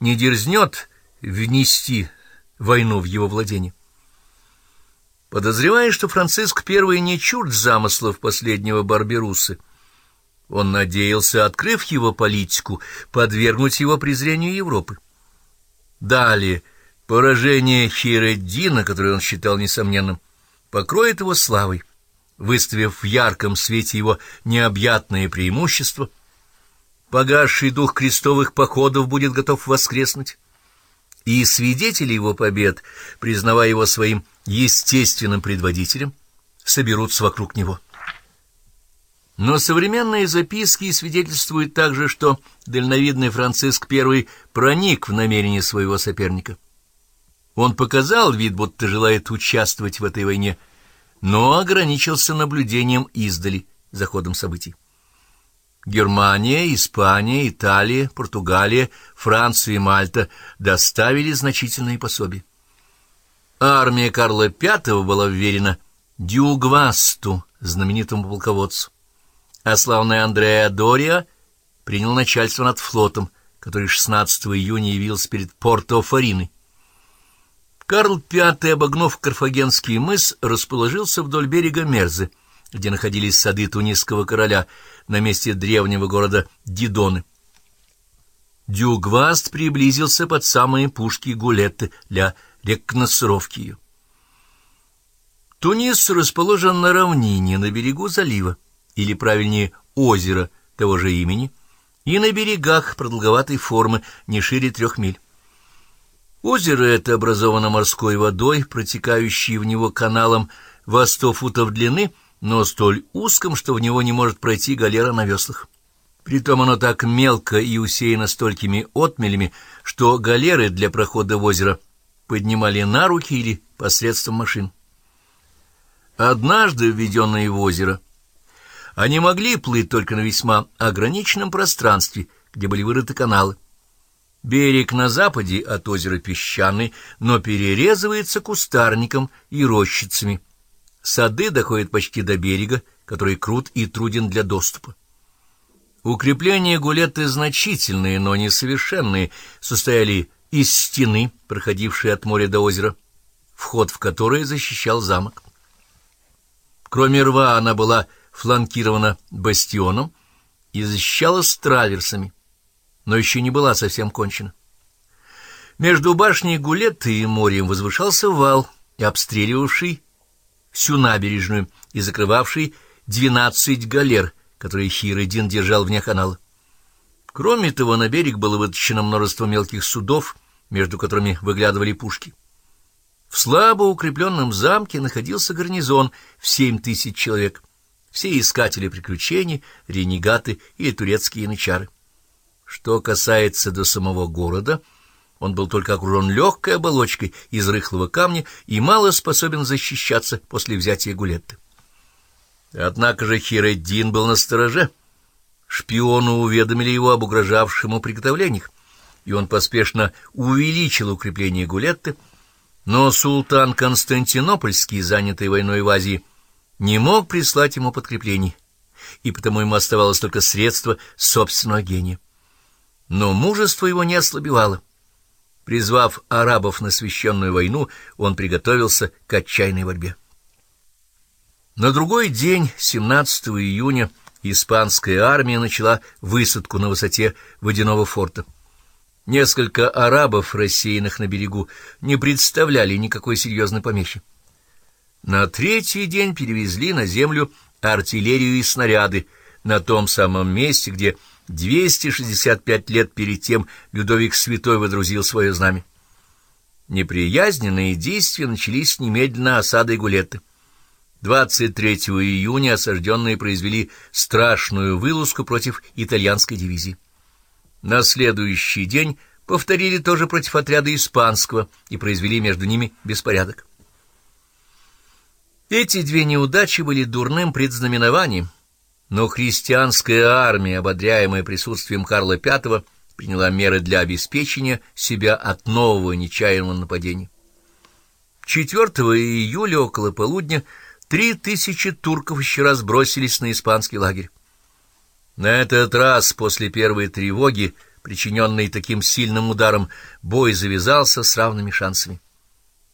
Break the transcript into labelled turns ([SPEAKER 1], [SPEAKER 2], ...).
[SPEAKER 1] не дерзнет внести войну в его владение. Подозревая, что Франциск I не чужд замыслов последнего Барберусы, он надеялся, открыв его политику, подвергнуть его презрению Европы. Далее, поражение Хиреддина, которое он считал несомненным, покроет его славой, выставив в ярком свете его необъятное преимущество. Погасший дух крестовых походов будет готов воскреснуть, и свидетели его побед, признавая его своим естественным предводителем, соберутся вокруг него. Но современные записки свидетельствуют также, что дальновидный Франциск I проник в намерение своего соперника. Он показал вид, будто желает участвовать в этой войне, но ограничился наблюдением издали за ходом событий. Германия, Испания, Италия, Португалия, Франция и Мальта доставили значительные пособия. Армия Карла V была вверена Дюгвасту, знаменитому полководцу а славный Андреа Дориа принял начальство над флотом, который 16 июня явился перед Порто-Фариной. Карл V, обогнув Карфагенский мыс, расположился вдоль берега Мерзы, где находились сады тунисского короля на месте древнего города Дидоны. Дюгваст приблизился под самые пушки Гулетты для рекогносцировки ее. Тунис расположен на равнине на берегу залива или, правильнее, озера того же имени, и на берегах продолговатой формы не шире трех миль. Озеро это образовано морской водой, протекающей в него каналом во сто футов длины, но столь узком, что в него не может пройти галера на веслах. Притом оно так мелко и усеяно столькими отмелями, что галеры для прохода в озеро поднимали на руки или посредством машин. Однажды, введенные в озеро, они могли плыть только на весьма ограниченном пространстве, где были вырыты каналы. Берег на западе от озера песчаный, но перерезывается кустарником и рощицами. Сады доходят почти до берега, который крут и труден для доступа. Укрепления Гулетты значительные, но несовершенные, состояли из стены, проходившей от моря до озера, вход в которое защищал замок. Кроме рва она была фланкирована бастионом и защищалась траверсами, но еще не была совсем кончена. Между башней Гулетты и морем возвышался вал, обстреливавший всю набережную и закрывавший двенадцать галер, которые Хиродин держал вне канала. Кроме того, на берег было вытащено множество мелких судов, между которыми выглядывали пушки. В слабо укрепленном замке находился гарнизон в семь тысяч человек все искатели приключений, ренегаты или турецкие янычары. Что касается до самого города, он был только окружен легкой оболочкой из рыхлого камня и мало способен защищаться после взятия Гулетты. Однако же Хиреддин был на стороже. Шпиону уведомили его об угрожавшем ему приготовлениях, и он поспешно увеличил укрепление Гулетты, но султан Константинопольский, занятый войной в Азии, не мог прислать ему подкреплений, и потому ему оставалось только средство собственного гения. Но мужество его не ослабевало. Призвав арабов на священную войну, он приготовился к отчаянной борьбе. На другой день, 17 июня, испанская армия начала высадку на высоте водяного форта. Несколько арабов, рассеянных на берегу, не представляли никакой серьезной помехи. На третий день перевезли на землю артиллерию и снаряды на том самом месте, где 265 лет перед тем Людовик Святой водрузил свое знамя. Неприязненные действия начались немедленно осадой Гулетты. 23 июня осажденные произвели страшную вылазку против итальянской дивизии. На следующий день повторили тоже против отряда испанского и произвели между ними беспорядок. Эти две неудачи были дурным предзнаменованием, но христианская армия, ободряемая присутствием Карла V, приняла меры для обеспечения себя от нового нечаянного нападения. 4 июля около полудня три тысячи турков еще раз бросились на испанский лагерь. На этот раз после первой тревоги Причиненный таким сильным ударом, бой завязался с равными шансами.